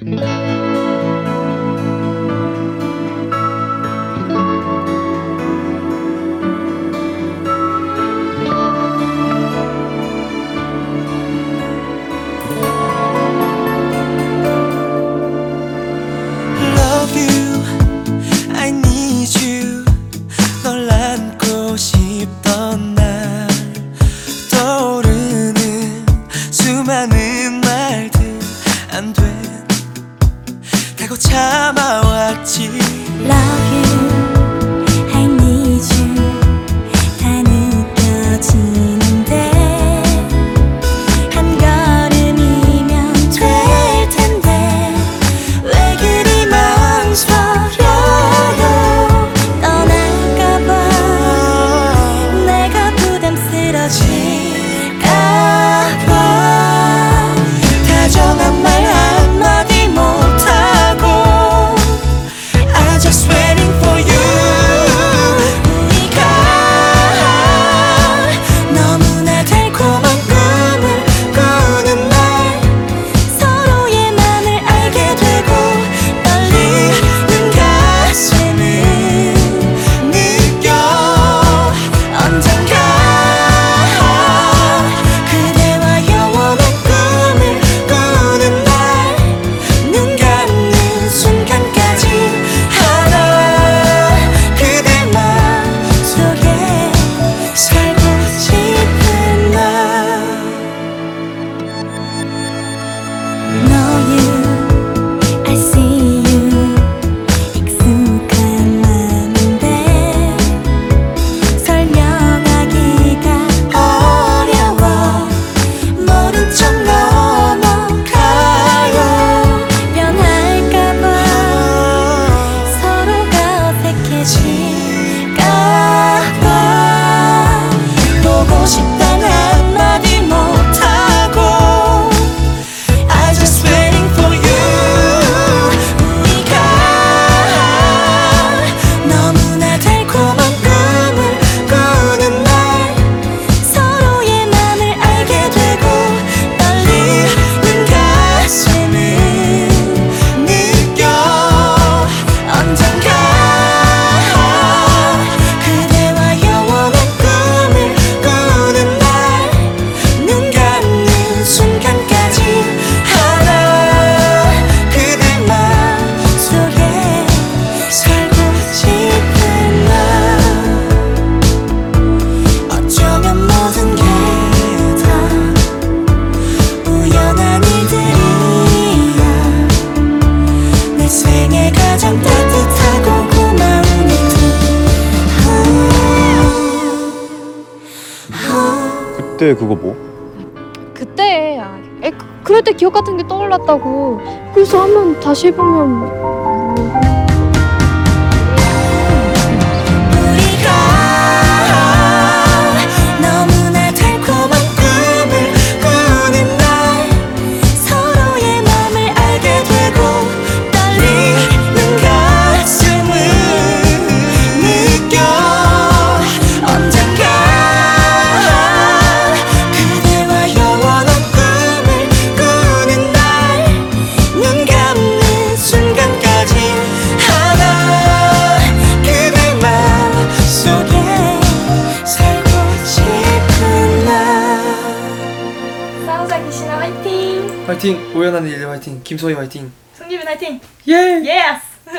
Mm-hmm. 하고 참아왔지. Love you, I need you. 다 느껴지는데 한 걸음이면 될 텐데 왜 그리 멈춰요? 떠날까봐 내가 부담스러워지 그때 그거 뭐? 그때 아, 에, 그, 그럴 때 기억 같은 게 떠올랐다고 그래서 한번 다시 해보면 신아 화이팅! 화이팅! 오연한 일일 화이팅! 김소희 화이팅! 승기빈 화이팅! 예! 예스!